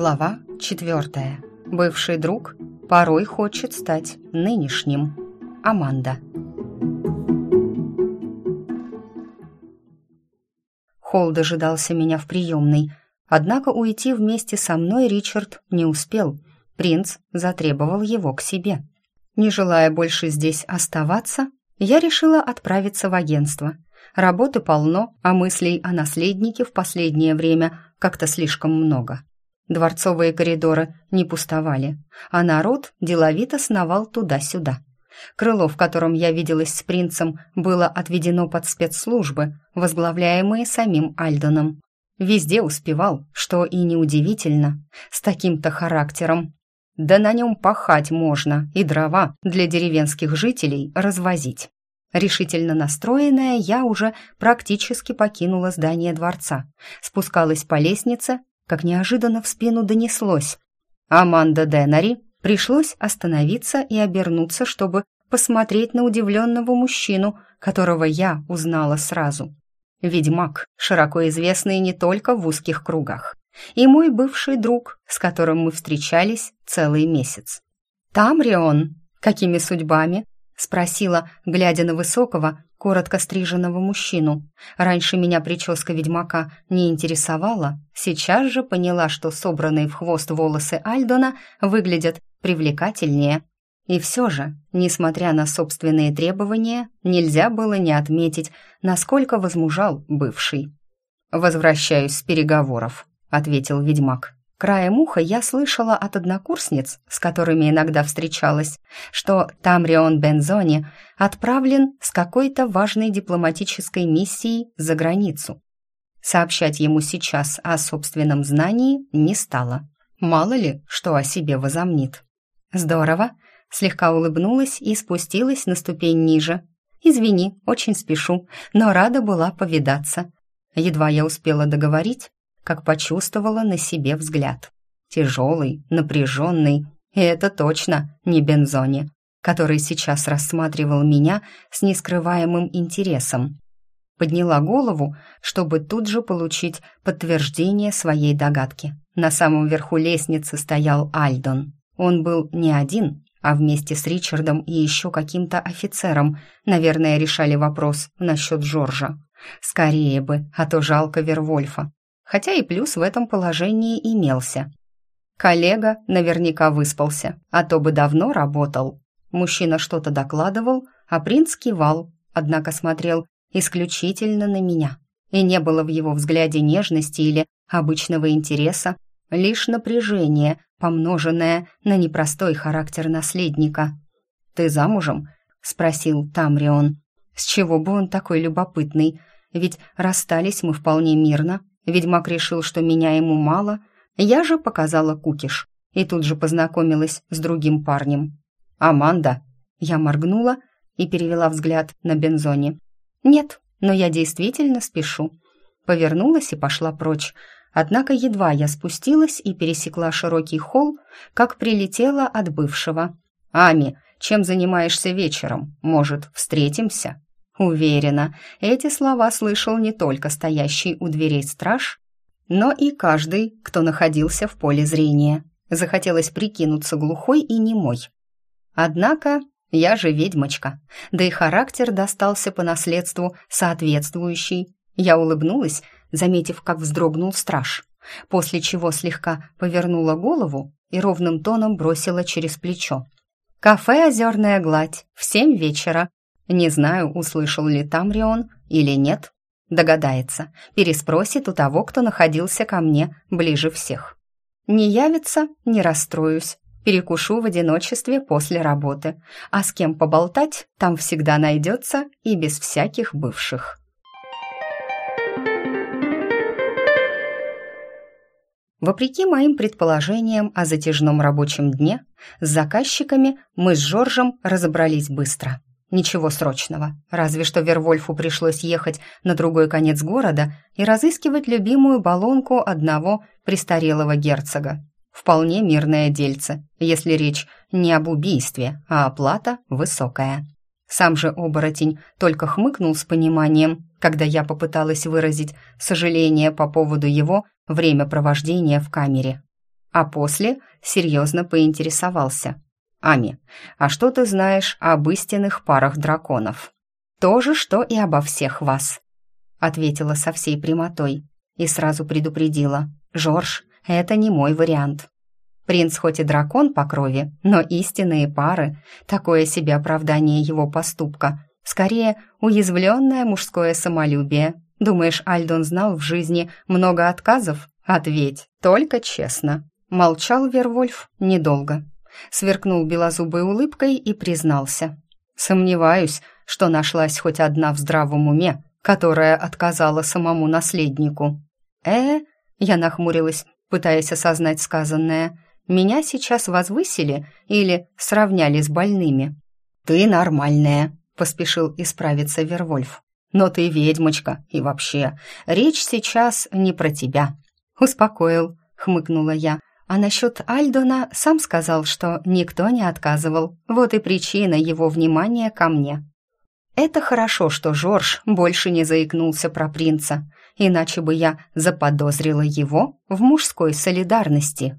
Глава четвертая. Бывший друг порой хочет стать нынешним. Аманда. Холл дожидался меня в приемной, однако уйти вместе со мной Ричард не успел. Принц затребовал его к себе. Не желая больше здесь оставаться, я решила отправиться в агентство. Работы полно, а мыслей о наследнике в последнее время как-то слишком много. Дворцовые коридоры не пустовали, а народ деловито сновал туда-сюда. Крыло, в котором я виделась с принцем, было отведено под спецслужбы, возглавляемые самим Альдоном. Везде успевал, что и неудивительно, с таким-то характером. Да на нем пахать можно и дрова для деревенских жителей развозить. Решительно настроенная, я уже практически покинула здание дворца, спускалась по лестнице как неожиданно в спину донеслось. Аманда Денари пришлось остановиться и обернуться, чтобы посмотреть на удивленного мужчину, которого я узнала сразу. Ведьмак, широко известный не только в узких кругах, и мой бывший друг, с которым мы встречались целый месяц. «Тамрион, какими судьбами?» — спросила, глядя на высокого, коротко стриженного мужчину. Раньше меня прическа ведьмака не интересовала, сейчас же поняла, что собранные в хвост волосы Альдона выглядят привлекательнее. И все же, несмотря на собственные требования, нельзя было не отметить, насколько возмужал бывший. «Возвращаюсь с переговоров», — ответил ведьмак. Краем уха я слышала от однокурсниц, с которыми иногда встречалась, что Тамрион Бензони отправлен с какой-то важной дипломатической миссией за границу. Сообщать ему сейчас о собственном знании не стала. Мало ли, что о себе возомнит. «Здорово», — слегка улыбнулась и спустилась на ступень ниже. «Извини, очень спешу, но рада была повидаться». Едва я успела договорить, как почувствовала на себе взгляд. Тяжелый, напряженный, и это точно не Бензони, который сейчас рассматривал меня с нескрываемым интересом. Подняла голову, чтобы тут же получить подтверждение своей догадки. На самом верху лестницы стоял Альдон. Он был не один, а вместе с Ричардом и еще каким-то офицером, наверное, решали вопрос насчет Жоржа. Скорее бы, а то жалко Вервольфа хотя и плюс в этом положении имелся. Коллега наверняка выспался, а то бы давно работал. Мужчина что-то докладывал, а принц кивал, однако смотрел исключительно на меня. И не было в его взгляде нежности или обычного интереса, лишь напряжение, помноженное на непростой характер наследника. «Ты замужем?» — спросил Тамрион. «С чего бы он такой любопытный? Ведь расстались мы вполне мирно, Ведьмак решил, что меня ему мало, я же показала кукиш и тут же познакомилась с другим парнем. «Аманда!» Я моргнула и перевела взгляд на Бензоне. «Нет, но я действительно спешу». Повернулась и пошла прочь. Однако едва я спустилась и пересекла широкий холл, как прилетела от бывшего. «Ами, чем занимаешься вечером? Может, встретимся?» Уверена, эти слова слышал не только стоящий у дверей страж, но и каждый, кто находился в поле зрения. Захотелось прикинуться глухой и немой. Однако я же ведьмочка, да и характер достался по наследству соответствующий. Я улыбнулась, заметив, как вздрогнул страж, после чего слегка повернула голову и ровным тоном бросила через плечо. «Кафе «Озерная гладь» в семь вечера. Не знаю, услышал ли Тамрион или нет. Догадается, переспросит у того, кто находился ко мне ближе всех. Не явится, не расстроюсь. Перекушу в одиночестве после работы. А с кем поболтать, там всегда найдется и без всяких бывших. Вопреки моим предположениям о затяжном рабочем дне, с заказчиками мы с Жоржем разобрались быстро. Ничего срочного, разве что Вервольфу пришлось ехать на другой конец города и разыскивать любимую баллонку одного престарелого герцога. Вполне мирное дельце, если речь не об убийстве, а оплата высокая. Сам же оборотень только хмыкнул с пониманием, когда я попыталась выразить сожаление по поводу его времяпровождения в камере. а после серьезно поинтересовался. «Ами, а что ты знаешь об истинных парах драконов?» «То же, что и обо всех вас», — ответила со всей прямотой и сразу предупредила. «Жорж, это не мой вариант. Принц хоть и дракон по крови, но истинные пары — такое себе оправдание его поступка. Скорее, уязвленное мужское самолюбие. Думаешь, Альдон знал в жизни много отказов? Ответь, только честно». Молчал Вервольф недолго. Сверкнул белозубой улыбкой и признался. «Сомневаюсь, что нашлась хоть одна в здравом уме, которая отказала самому наследнику». «Э?» — я нахмурилась, пытаясь осознать сказанное. «Меня сейчас возвысили или сравняли с больными?» «Ты нормальная», — поспешил исправиться Вервольф. «Но ты ведьмочка, и вообще, речь сейчас не про тебя». «Успокоил», — хмыкнула я, а насчет Альдона сам сказал, что никто не отказывал. Вот и причина его внимания ко мне. Это хорошо, что Жорж больше не заикнулся про принца, иначе бы я заподозрила его в мужской солидарности.